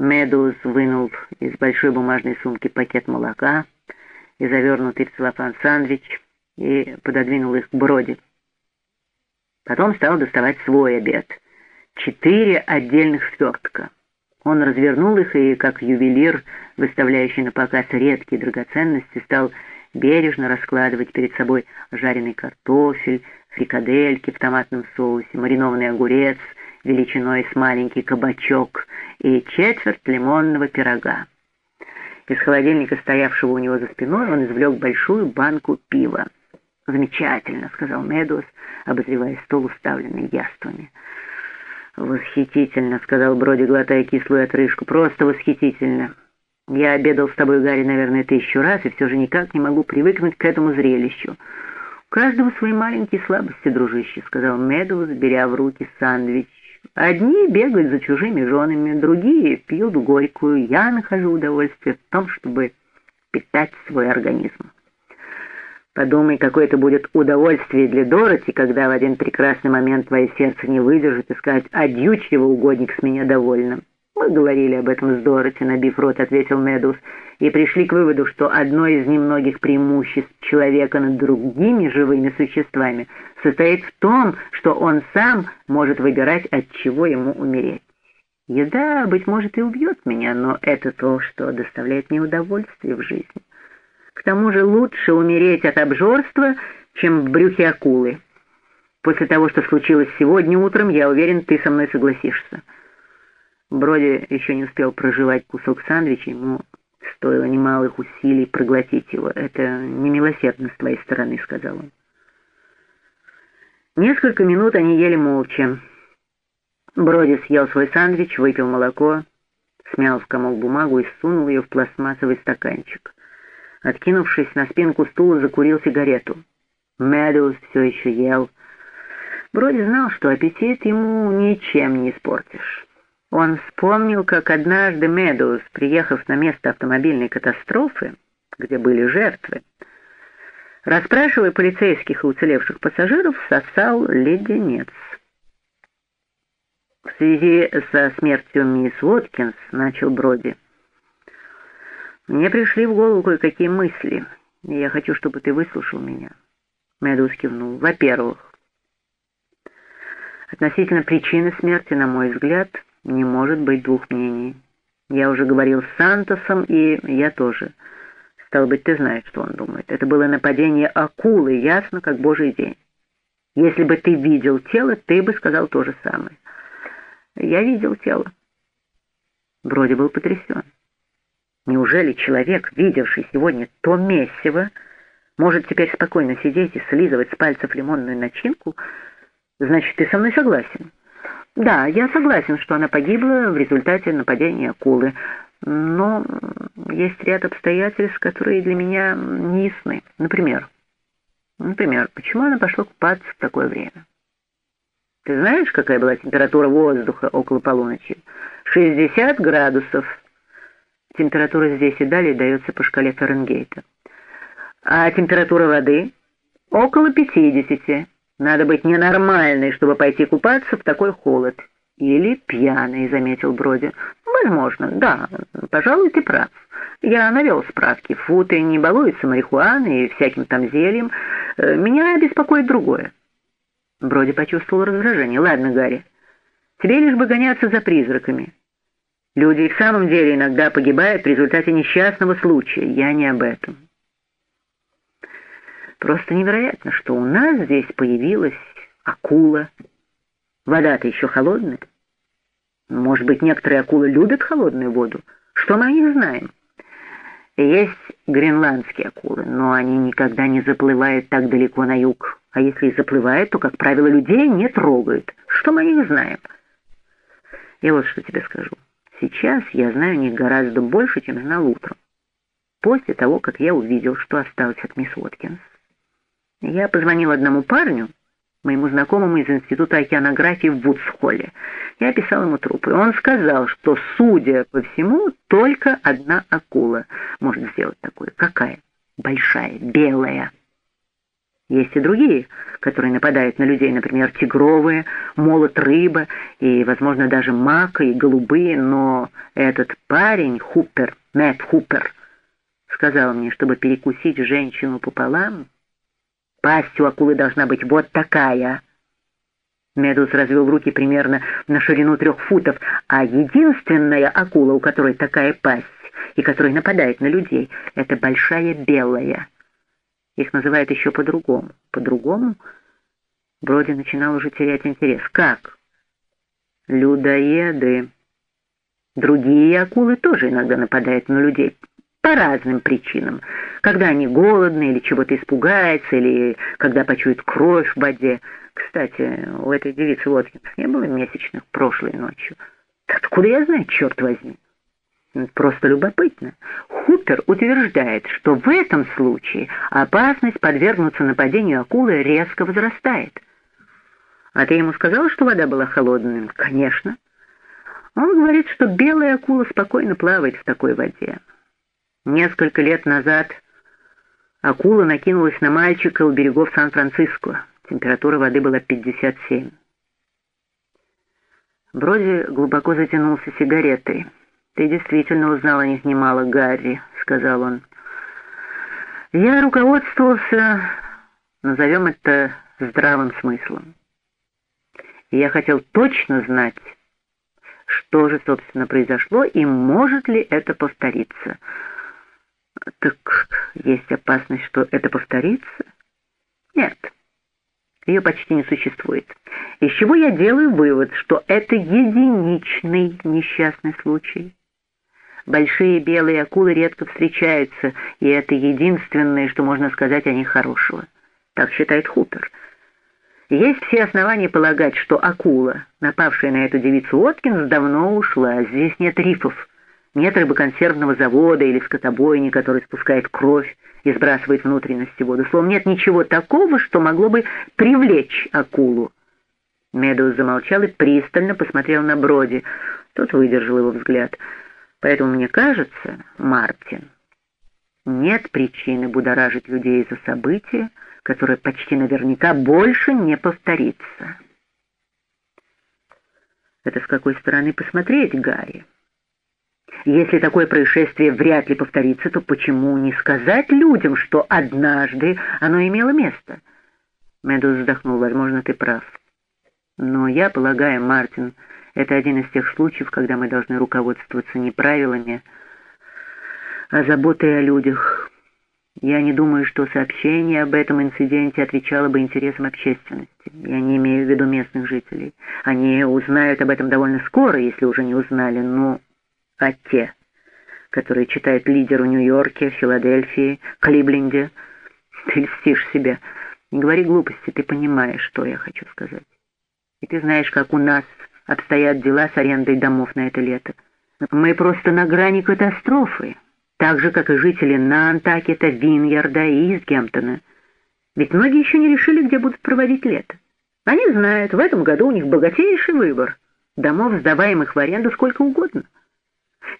Медуз вынул из большой бумажной сумки пакет молока и завернутый в целлофан сандвич и пододвинул их к Броди. Потом стал доставать свой обед. Четыре отдельных свертка. Он развернул их и, как ювелир, выставляющий на показ редкие драгоценности, стал бережно раскладывать перед собой жареный картофель, фрикадельки в томатном соусе, маринованный огурец величиной с маленький кабачок и четверть лимонного пирога. Из холодильника, стоявшего у него за спиной, он извлек большую банку пива. «Замечательно», — сказал Медус, обозревая стол, уставленный яствами. «Восхитительно», — сказал Броди, глотая кислую отрыжку. «Просто восхитительно. Я обедал с тобой, Гарри, наверное, тысячу раз, и все же никак не могу привыкнуть к этому зрелищу. У каждого свои маленькие слабости, дружище», — сказал Медус, беря в руки сандвич. «Одни бегают за чужими женами, другие пьют горькую. Я нахожу удовольствие в том, чтобы питать свой организм». Подумай, какое это будет удовольствие для Дороти, когда в один прекрасный момент твое сердце не выдержит и скажет «Адью, чего угодник с меня довольным». Мы говорили об этом с Дороти, набив рот, ответил Медус, и пришли к выводу, что одно из немногих преимуществ человека над другими живыми существами состоит в том, что он сам может выбирать, от чего ему умереть. Еда, быть может, и убьет меня, но это то, что доставляет мне удовольствие в жизни. К тому же лучше умереть от обжорства, чем в брюхе акулы. После того, что случилось сегодня утром, я уверен, ты со мной согласишься. Броди еще не успел проживать кусок сандвича, ему стоило немалых усилий проглотить его. «Это немилосердно с твоей стороны», — сказал он. Несколько минут они ели молча. Броди съел свой сандвич, выпил молоко, смял в комок бумагу и сунул ее в пластмассовый стаканчик. Откинувшись на спинку стула, закурил сигарету. Мэдоуз все еще ел. Броди знал, что аппетит ему ничем не испортишь. Он вспомнил, как однажды Мэдоуз, приехав на место автомобильной катастрофы, где были жертвы, расспрашивая полицейских и уцелевших пассажиров, сосал леденец. В связи со смертью мисс Уоткинс начал Броди. Мне пришли в голову кое-какие мысли, и я хочу, чтобы ты выслушал меня. Мэдус кивнул. Во-первых, относительно причины смерти, на мой взгляд, не может быть двух мнений. Я уже говорил с Сантосом, и я тоже. Стало быть, ты знаешь, что он думает. Это было нападение акулы, ясно, как божий день. Если бы ты видел тело, ты бы сказал то же самое. Я видел тело. Вроде был потрясен. Неужели человек, видевший сегодня то месиво, может теперь спокойно сидеть и слизывать с пальцев лимонную начинку? Значит, ты со мной согласен? Да, я согласен, что она погибла в результате нападения акулы. Но есть ряд обстоятельств, которые для меня не ясны. Например, например, почему она пошла купаться в такое время? Ты знаешь, какая была температура воздуха около полуночи? 60 градусов. Температура здесь и далее дается по шкале Фаренгейта. А температура воды? Около 50. Надо быть ненормальной, чтобы пойти купаться в такой холод. Или пьяной, заметил Броди. Возможно, да, пожалуй, ты прав. Я навел справки. Футы не балуются марихуаной и всяким там зельем. Э, меня беспокоит другое. Броди почувствовал раздражение. Ладно, Гарри, тебе лишь бы гоняться за призраками. Люди и в самом деле иногда погибают в результате несчастного случая. Я не об этом. Просто невероятно, что у нас здесь появилась акула. Вода-то еще холодная. Может быть, некоторые акулы любят холодную воду? Что мы о них знаем? Есть гренландские акулы, но они никогда не заплывают так далеко на юг. А если и заплывают, то, как правило, людей не трогают. Что мы о них знаем? Я вот что тебе скажу. Сейчас я знаю о них гораздо больше, чем знал утром. После того, как я увидел, что осталось от мисс Уоткинс. Я позвонил одному парню, моему знакомому из Института океанографии в Вудсхолле. Я описал ему трупы. Он сказал, что, судя по всему, только одна акула может сделать такое. Какая? Большая, белая. Есть и другие, которые нападают на людей, например, тигровые, молот рыба и, возможно, даже мака и голубые, но этот парень, Хупер, Мэтт Хупер, сказал мне, чтобы перекусить женщину пополам, пасть у акулы должна быть вот такая. Медус развел руки примерно на ширину трех футов, а единственная акула, у которой такая пасть и которая нападает на людей, это большая белая. Их называют еще по-другому. По-другому? Броди начинал уже терять интерес. Как? Людоеды. Другие акулы тоже иногда нападают на людей по разным причинам. Когда они голодны или чего-то испугаются, или когда почуют кровь в воде. Кстати, у этой девицы Уоткинс не было месячных прошлой ночью. Откуда я знаю, черт возьми? Просто любопытно. Хупер утверждает, что в этом случае опасность подвергнуться нападению акулы резко возрастает. А ты ему сказала, что вода была холодной? Конечно. Он говорит, что белая акула спокойно плавает в такой воде. Несколько лет назад акула накинулась на мальчика у берегов Сан-Франциско. Температура воды была 57. Броди глубоко затянулся сигаретой. «Ты действительно узнал о них немало, Гарри», — сказал он. «Я руководствовался, назовем это здравым смыслом. я хотел точно знать, что же, собственно, произошло и может ли это повториться. Так есть опасность, что это повторится? Нет, ее почти не существует. Из чего я делаю вывод, что это единичный несчастный случай. Большие белые акулы редко встречаются, и это единственное, что можно сказать о них хорошего. Так считает Хутор. Есть все основания полагать, что акула, напавшая на эту девицу Откинс, давно ушла. Здесь нет рифов, нет рыбоконсервного завода или скотобойни, который спускает кровь и сбрасывает внутренности воду. Словом, нет ничего такого, что могло бы привлечь акулу. Медоуз замолчал и пристально посмотрел на Броди. Тот выдержал его взгляд — Поэтому мне кажется, Мартин, нет причины будоражить людей за события, которое почти наверняка больше не повторится. Это с какой стороны посмотреть, Гарри? Если такое происшествие вряд ли повторится, то почему не сказать людям, что однажды оно имело место? Медус вздохнул. Возможно, ты прав. Но я полагаю, Мартин, это один из тех случаев, когда мы должны руководствоваться не правилами, а заботой о людях. Я не думаю, что сообщение об этом инциденте отвечало бы интересам общественности. Я не имею в виду местных жителей. Они узнают об этом довольно скоро, если уже не узнали. Ну, а те, которые читают лидеру Нью-Йорке, Филадельфии, Кливленде, ты льстишь себе. Не говори глупости, ты понимаешь, что я хочу сказать. И ты знаешь, как у нас обстоят дела с арендой домов на это лето. Мы просто на грани катастрофы, так же, как и жители Нантакета, Виньярда и Изгемптона. Ведь многие еще не решили, где будут проводить лето. Они знают, в этом году у них богатейший выбор. Домов, сдаваемых в аренду, сколько угодно.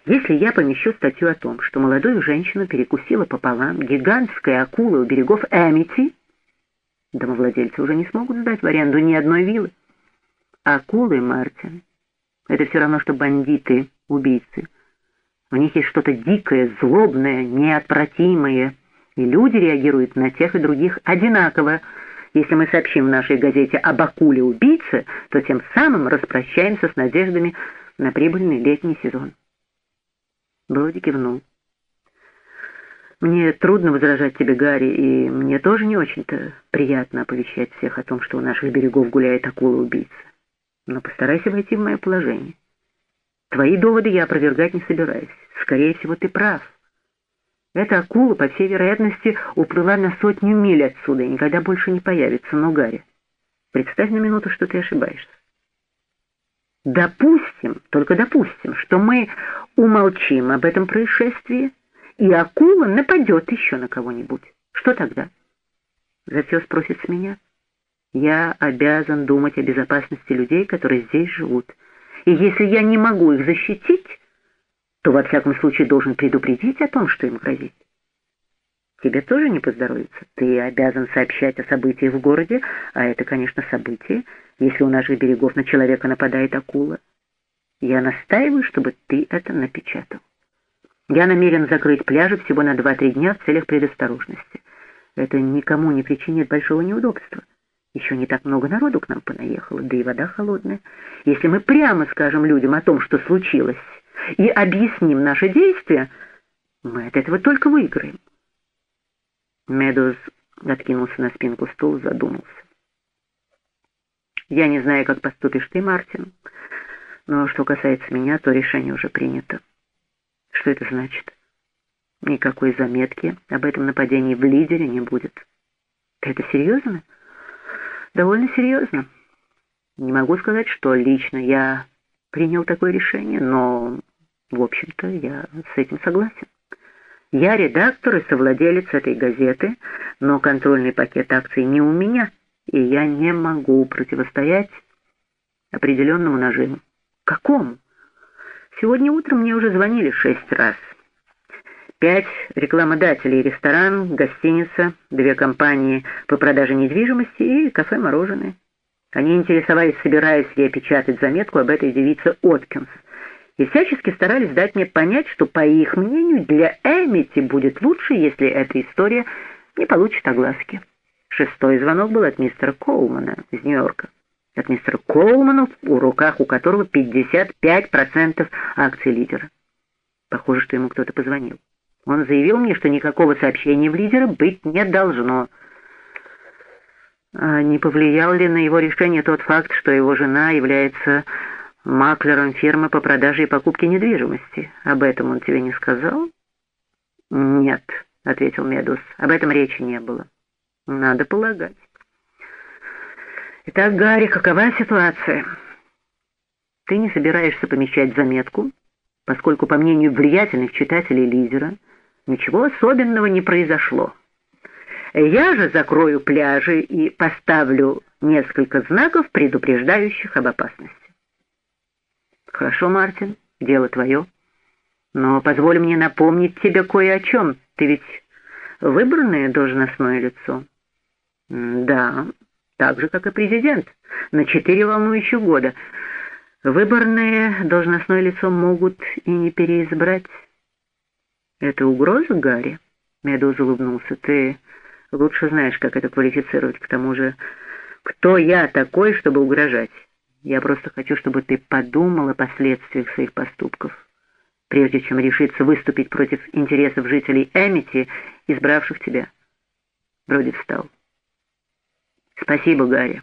Если я помещу статью о том, что молодую женщину перекусила пополам гигантская акула у берегов Эмити, домовладельцы уже не смогут сдать в аренду ни одной виллы. Акулы, Мартин, это все равно, что бандиты, убийцы. В них есть что-то дикое, злобное, неотвратимое, и люди реагируют на тех и других одинаково. Если мы сообщим в нашей газете об акуле-убийце, то тем самым распрощаемся с надеждами на прибыльный летний сезон. Броди кивнул. «Мне трудно возражать тебе, Гарри, и мне тоже не очень-то приятно оповещать всех о том, что у наших берегов гуляет акула-убийца но постарайся войти в мое положение. Твои доводы я опровергать не собираюсь. Скорее всего, ты прав. Эта акула, по всей вероятности, уплыла на сотню миль отсюда и никогда больше не появится. Но, Гарри, представь на минуту, что ты ошибаешься. Допустим, только допустим, что мы умолчим об этом происшествии, и акула нападет еще на кого-нибудь. Что тогда? За все спросит с меня. Я обязан думать о безопасности людей, которые здесь живут. И если я не могу их защитить, то во всяком случае должен предупредить о том, что им грозит. Тебе тоже не поздоровится. Ты обязан сообщать о событиях в городе, а это, конечно, событие, если у наших берегов на человека нападает акула. Я настаиваю, чтобы ты это напечатал. Я намерен закрыть пляжи всего на 2-3 дня в целях предосторожности. Это никому не причинит большого неудобства. Еще не так много народу к нам понаехало, да и вода холодная. Если мы прямо скажем людям о том, что случилось, и объясним наши действия, мы от этого только выиграем. Медоуз откинулся на спинку стула, задумался. «Я не знаю, как поступишь ты, Мартин, но что касается меня, то решение уже принято. Что это значит? Никакой заметки об этом нападении в лидере не будет. Ты это серьезно?» «Довольно серьезно. Не могу сказать, что лично я принял такое решение, но, в общем-то, я с этим согласен». Я редактор и совладелец этой газеты, но контрольный пакет акций не у меня, и я не могу противостоять определенному нажиму. Какому? Сегодня утром мне уже звонили шесть раз. Пять рекламодателей, ресторан, гостиница, две компании по продаже недвижимости и кафе-мороженое. Они интересовались, собираюсь ли я печатать заметку об этой девице Откинс — и всячески старались дать мне понять, что, по их мнению, для Эмити будет лучше, если эта история не получит огласки. Шестой звонок был от мистера Коулмана из Нью-Йорка. От мистера Коулмана, в руках у которого 55% акций лидера. Похоже, что ему кто-то позвонил. Он заявил мне, что никакого сообщения в лидера быть не должно. А не повлиял ли на его решение тот факт, что его жена является маклером фирмы по продаже и покупке недвижимости. Об этом он тебе не сказал? Нет, ответил Медус. Об этом речи не было. Надо полагать. Итак, Гарри, какова ситуация? Ты не собираешься помещать заметку, поскольку, по мнению влиятельных читателей Лизера, ничего особенного не произошло. Я же закрою пляжи и поставлю несколько знаков, предупреждающих об опасности. «Хорошо, Мартин, дело твое. Но позволь мне напомнить тебе кое о чем. Ты ведь выбранное должностное лицо». «Да, так же, как и президент, на четыре волнующих года. Выборное должностное лицо могут и не переизбрать». «Это угроза, Гарри?» Медуз улыбнулся. «Ты лучше знаешь, как это квалифицировать. К тому же, кто я такой, чтобы угрожать?» Я просто хочу, чтобы ты подумал о последствиях своих поступков, прежде чем решиться выступить против интересов жителей Эмити, избравших тебя. Броди встал. Спасибо, Гарри.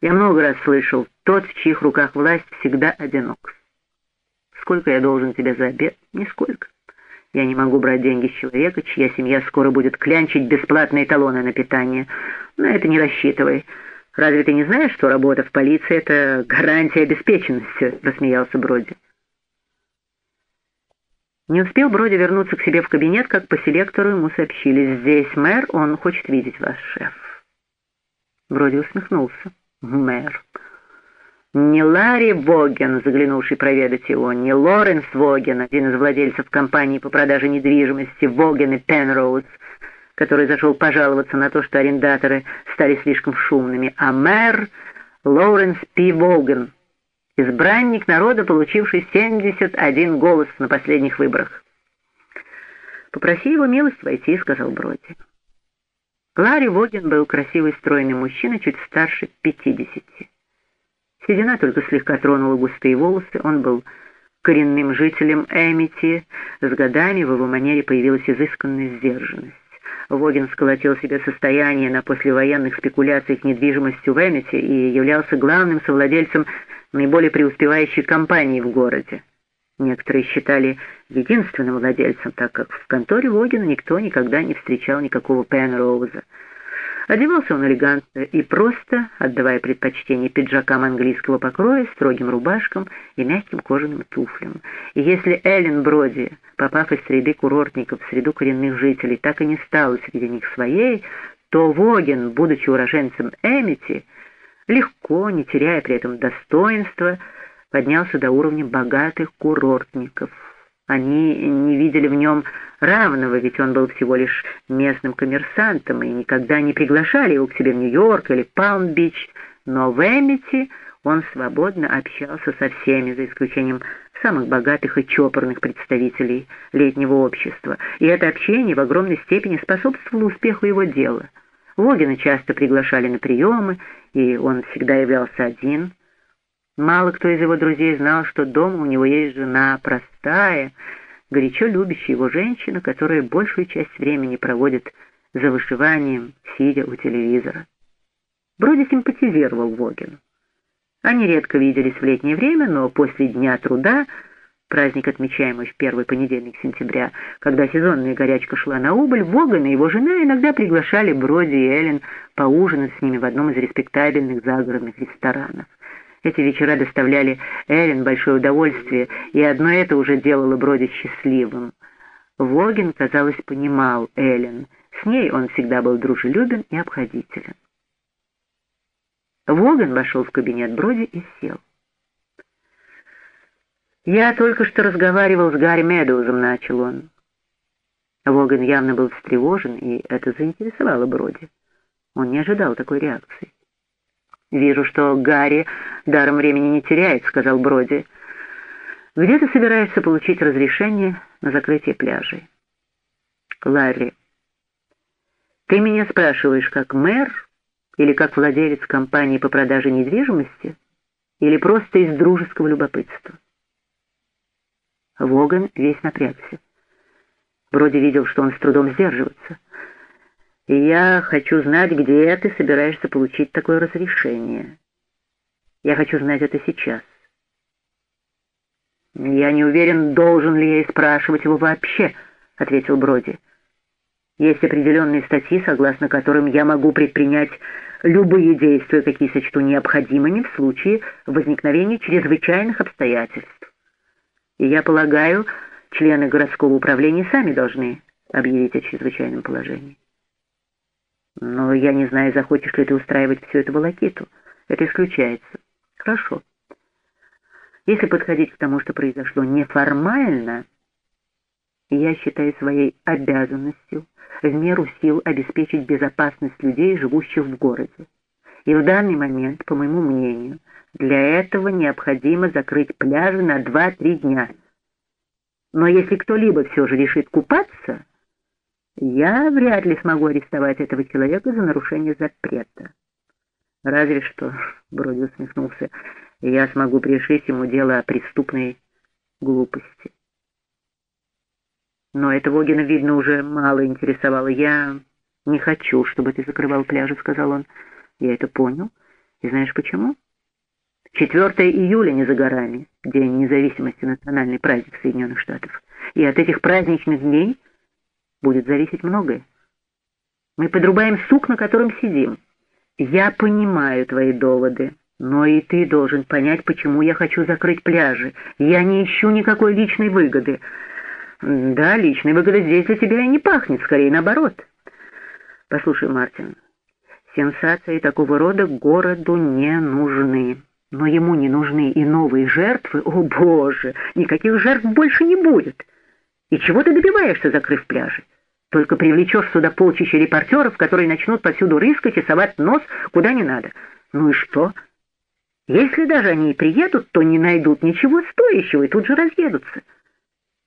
Я много раз слышал, тот, в чьих руках власть, всегда одинок. Сколько я должен тебе за обед? Нисколько. Я не могу брать деньги с человека, чья семья скоро будет клянчить бесплатные талоны на питание. На это не рассчитывай. «Разве ты не знаешь, что работа в полиции — это гарантия обеспеченности?» — рассмеялся Броди. Не успел Броди вернуться к себе в кабинет, как по селектору ему сообщили. «Здесь мэр, он хочет видеть вас, шеф». Броди усмехнулся. «Мэр». Не Ларри Воген, заглянувший проведать его, не Лоренс Воген, один из владельцев компании по продаже недвижимости Воген и Пенроуз, который зашел пожаловаться на то, что арендаторы стали слишком шумными, а мэр Лоуренс Пи Волган, избранник народа, получивший 71 голос на последних выборах. «Попроси его милость войти», — сказал Броди. Ларри Воген был красивый стройный мужчина, чуть старше пятидесяти. Седина только слегка тронула густые волосы, он был коренным жителем Эмити, с годами в его манере появилась изысканная сдержанность. Вогин сколотил себе состояние на послевоенных спекуляциях недвижимостью в Эммете и являлся главным совладельцем наиболее преуспевающей компании в городе. Некоторые считали единственным владельцем, так как в конторе Вогина никто никогда не встречал никакого Пенроуза. Одевался он элегантно и просто, отдавая предпочтение пиджакам английского покроя, строгим рубашкам и мягким кожаным туфлям. И если Эллен Броди, попав из среды курортников в среду коренных жителей, так и не стала среди них своей, то Воген, будучи уроженцем Эмити, легко, не теряя при этом достоинства, поднялся до уровня богатых курортников. Они не видели в нем равного, ведь он был всего лишь местным коммерсантом и никогда не приглашали его к себе в Нью-Йорк или Палм-Бич, но в Эмити он свободно общался со всеми, за исключением самых богатых и чопорных представителей летнего общества, и это общение в огромной степени способствовало успеху его дела. Вогина часто приглашали на приемы, и он всегда являлся один. Мало кто из его друзей знал, что дома у него есть жена, простая, горячо любящая его женщина, которая большую часть времени проводит за вышиванием, сидя у телевизора. Броди симпатизировал Вогину. Они редко виделись в летнее время, но после Дня труда, праздник, отмечаемый в первый понедельник сентября, когда сезонная горячка шла на убыль, Воган и его жена иногда приглашали Броди и Эллен поужинать с ними в одном из респектабельных загородных ресторанов. Эти вечера доставляли Эллен большое удовольствие, и одно это уже делало Броди счастливым. Вогин, казалось, понимал Эллен. С ней он всегда был дружелюбен и обходителен. Воган вошел в кабинет Броди и сел. «Я только что разговаривал с Гарри Медоузом», — начал он. Воган явно был встревожен, и это заинтересовало Броди. Он не ожидал такой реакции. «Вижу, что Гарри даром времени не теряет», — сказал Броди. «Где ты собираешься получить разрешение на закрытие пляжей?» «Ларри, ты меня спрашиваешь как мэр или как владелец компании по продаже недвижимости, или просто из дружеского любопытства. Воган весь напрягся. Вроде видел, что он с трудом сдерживается. И я хочу знать, где ты собираешься получить такое разрешение. Я хочу знать это сейчас. «Я не уверен, должен ли я и спрашивать его вообще», — ответил Броди. «Есть определенные статьи, согласно которым я могу предпринять любые действия, какие сочту необходимыми в случае возникновения чрезвычайных обстоятельств. И я полагаю, члены городского управления сами должны объявить о чрезвычайном положении. Но я не знаю, захочешь ли ты устраивать все это волокиту. Это исключается. Хорошо. Если подходить к тому, что произошло неформально, я считаю своей обязанностью в меру сил обеспечить безопасность людей, живущих в городе. И в данный момент, по моему мнению, для этого необходимо закрыть пляжи на 2-3 дня. Но если кто-либо все же решит купаться, я вряд ли смогу арестовать этого человека за нарушение запрета. Разве что, Броди усмехнулся, я смогу пришить ему дело о преступной глупости. Но это Вогина, видно, уже мало интересовало. «Я не хочу, чтобы ты закрывал пляжи», — сказал он. «Я это понял. И знаешь почему?» 4 июля не за горами, День независимости, национальный праздник Соединенных Штатов. И от этих праздничных дней будет зависеть многое. Мы подрубаем сук, на котором сидим. Я понимаю твои доводы, но и ты должен понять, почему я хочу закрыть пляжи. Я не ищу никакой личной выгоды. Да, личной выгоды здесь для тебя и не пахнет, скорее наоборот. Послушай, Мартин, сенсации такого рода городу не нужны. Но ему не нужны и новые жертвы. О, Боже, никаких жертв больше не будет. И чего ты добиваешься, закрыв пляжи? Только привлечешь сюда полчища репортеров, которые начнут повсюду рыскать и совать нос куда не надо. Ну и что? Если даже они и приедут, то не найдут ничего стоящего и тут же разъедутся.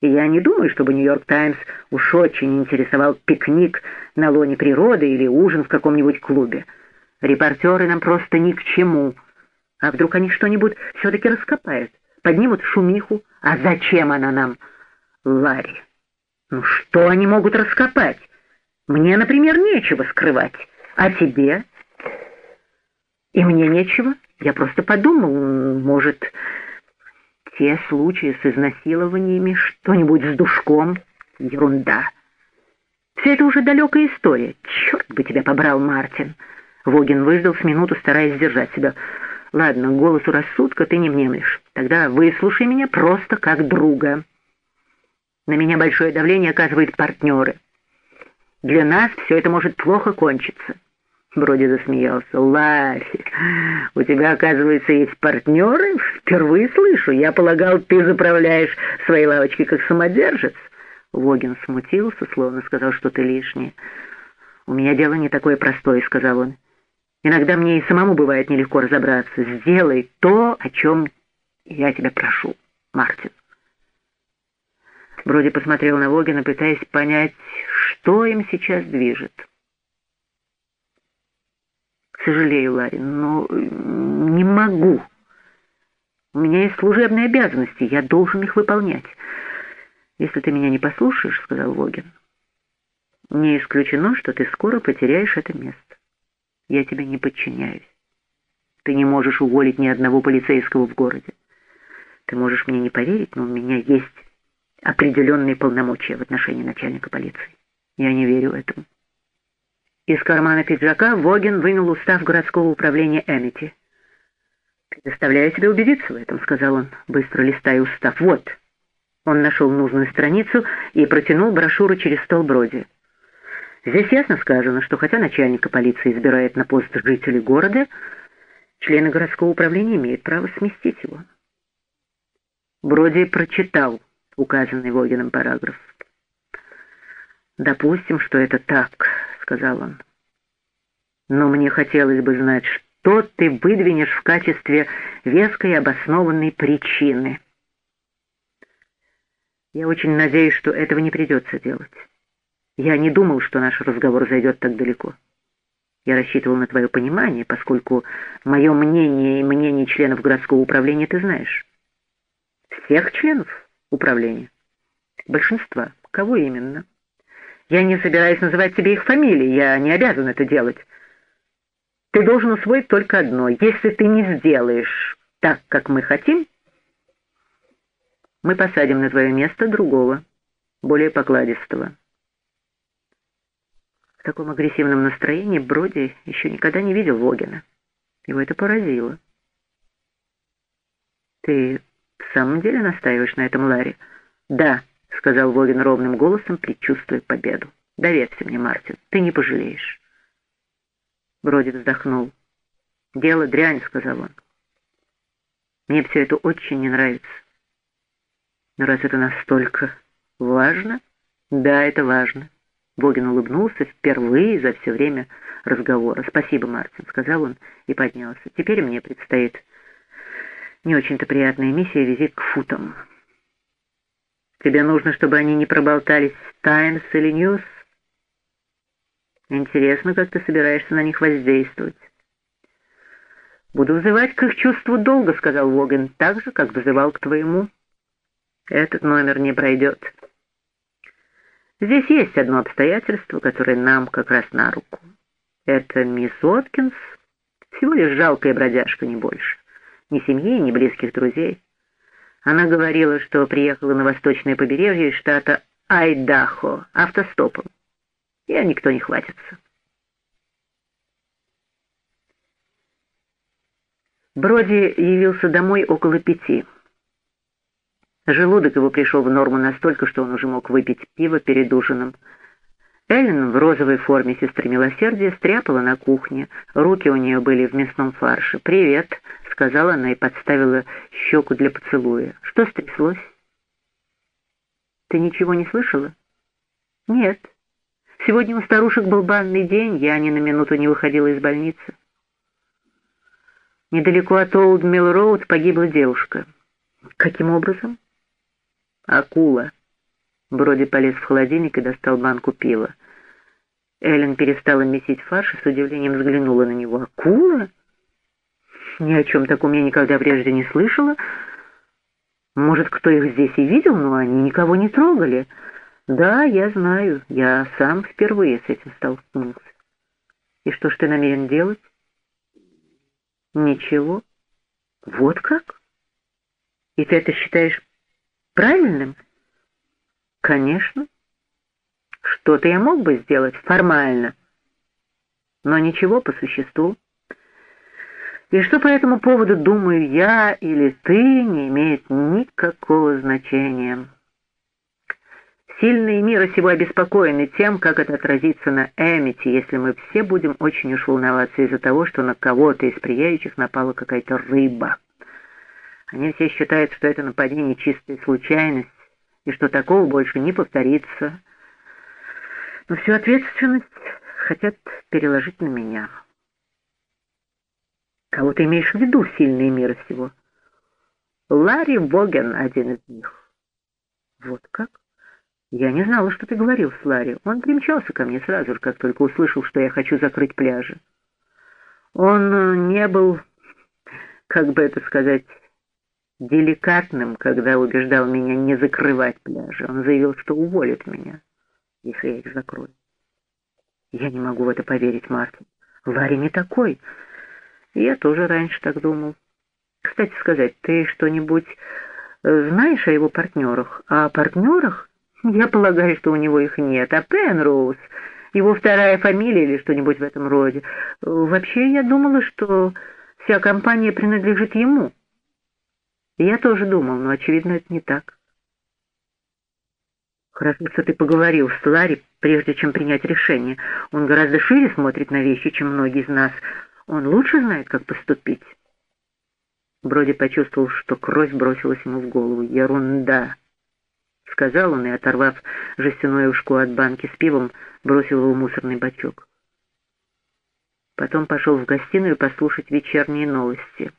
И я не думаю, чтобы «Нью-Йорк Таймс» уж очень интересовал пикник на лоне природы или ужин в каком-нибудь клубе. Репортеры нам просто ни к чему. А вдруг они что-нибудь все-таки раскопают, поднимут шумиху? А зачем она нам, Ларри? Ну что они могут раскопать? Мне, например, нечего скрывать. А тебе? И мне нечего. Я просто подумал, может те случаи с изнасилованиями, что-нибудь с душком. Ерунда. Все это уже далекая история. Черт бы тебя побрал, Мартин. Вогин выждал с минуту, стараясь сдержать себя. Ладно, голосу рассудка ты не внемлешь. Тогда выслушай меня просто как друга. На меня большое давление оказывают партнеры. Для нас все это может плохо кончиться. Броди засмеялся. «Ларри, у тебя, оказывается, есть партнеры? Впервые слышу. Я полагал, ты заправляешь свои лавочки как самодержец». Вогин смутился, словно сказал что-то лишнее. «У меня дело не такое простое», — сказал он. «Иногда мне и самому бывает нелегко разобраться. Сделай то, о чем я тебя прошу, Мартин». Броди посмотрел на Вогина, пытаясь понять, что им сейчас движет. «Сожалею, Ларри, но не могу. У меня есть служебные обязанности, я должен их выполнять. Если ты меня не послушаешь, — сказал Вогин, — не исключено, что ты скоро потеряешь это место. Я тебе не подчиняюсь. Ты не можешь уволить ни одного полицейского в городе. Ты можешь мне не поверить, но у меня есть определенные полномочия в отношении начальника полиции. Я не верю этому. Из кармана пиджака Вогин вынул устав городского управления Эмити. «Предоставляю тебе убедиться в этом», — сказал он, быстро листая устав. «Вот». Он нашел нужную страницу и протянул брошюру через стол Броди. Здесь ясно сказано, что хотя начальника полиции избирает на пост жителей города, члены городского управления имеют право сместить его. Броди прочитал указанный Вогином параграф. «Допустим, что это так», — сказал он. «Но мне хотелось бы знать, что ты выдвинешь в качестве веской обоснованной причины». «Я очень надеюсь, что этого не придется делать. Я не думал, что наш разговор зайдет так далеко. Я рассчитывал на твое понимание, поскольку мое мнение и мнение членов городского управления ты знаешь». «Всех членов управления?» «Большинства. Кого именно?» Я не собираюсь называть тебе их фамилии, я не обязан это делать. Ты должен усвоить только одно. Если ты не сделаешь так, как мы хотим, мы посадим на твое место другого, более покладистого. В таком агрессивном настроении Броди еще никогда не видел Вогина. Его это поразило. «Ты в самом деле настаиваешь на этом, Ларри?» «Да», — сказал Вовин ровным голосом, предчувствуя победу. «Доверься мне, Мартин, ты не пожалеешь». Броди вздохнул. «Дело дрянь», — сказал он. «Мне все это очень не нравится». «Но раз это настолько важно...» «Да, это важно». Богин улыбнулся впервые за все время разговора. «Спасибо, Мартин», — сказал он и поднялся. «Теперь мне предстоит не очень-то приятная миссия — визит к футам». Тебе нужно, чтобы они не проболтались в «Таймс» или «Ньюс»? Интересно, как ты собираешься на них воздействовать. «Буду взывать к их чувству долга», — сказал Воган, — «так же, как взывал к твоему». «Этот номер не пройдет. Здесь есть одно обстоятельство, которое нам как раз на руку. Это мисс Уоткинс, всего лишь жалкая бродяжка, не больше. Ни семьи, ни близких друзей». Она говорила, что приехала на восточное побережье штата Айдахо автостопом. И никто не хватится. Броди явился домой около пяти. Желудок его пришел в норму настолько, что он уже мог выпить пиво перед ужином. Эллен в розовой форме сестры милосердия стряпала на кухне. Руки у нее были в мясном фарше. «Привет», сказала она и подставила щеку для поцелуя. «Что стряслось?» «Ты ничего не слышала?» «Нет. Сегодня у старушек был банный день, я ни на минуту не выходила из больницы». Недалеко от Олд Милл Роуд погибла девушка. «Каким образом?» «Акула». Броди полез в холодильник и достал банку пива. Эллен перестала месить фарш и с удивлением взглянула на него. «Акула?» Ни о чем таком я никогда прежде не слышала. Может, кто их здесь и видел, но они никого не трогали. Да, я знаю, я сам впервые с этим столкнулся. И что ж ты намерен делать? Ничего. Вот как? И ты это считаешь правильным? Конечно. Что-то я мог бы сделать формально, но ничего по существу. И что по этому поводу думаю я или ты, не имеет никакого значения. Сильные мира сего обеспокоены тем, как это отразится на Эмити, если мы все будем очень уж волноваться из-за того, что на кого-то из приезжих напала какая-то рыба. Они все считают, что это нападение чистая случайность, и что такого больше не повторится. Но всю ответственность хотят переложить на меня. Кого ты имеешь в виду, сильные мира сего? Ларри Воген один из них. Вот как? Я не знала, что ты говорил с Ларри. Он примчался ко мне сразу же, как только услышал, что я хочу закрыть пляжи. Он э, не был, как бы это сказать, деликатным, когда убеждал меня не закрывать пляжи. Он заявил, что уволит меня, если я их закрою. Я не могу в это поверить, Мартин. Ларри не такой. Я тоже раньше так думал. Кстати сказать, ты что-нибудь э, знаешь о его партнерах? О партнерах? Я полагаю, что у него их нет. А Пенроуз, его вторая фамилия или что-нибудь в этом роде. Вообще, я думала, что вся компания принадлежит ему. Я тоже думал, но, очевидно, это не так. Хорошо, что ты поговорил с Ларри, прежде чем принять решение. Он гораздо шире смотрит на вещи, чем многие из нас. Он лучше знает, как поступить. Броди почувствовал, что кровь бросилась ему в голову. Ерунда! — сказал он и, оторвав жестяное ушко от банки с пивом, бросил его в мусорный бачок. Потом пошел в гостиную послушать вечерние новости.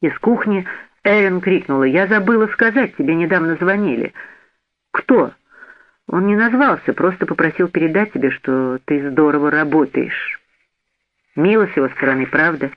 Из кухни Эрин крикнула, «Я забыла сказать, тебе недавно звонили». «Кто?» Он не назвался, просто попросил передать тебе, что ты здорово работаешь. Мило с его стороны, правда?»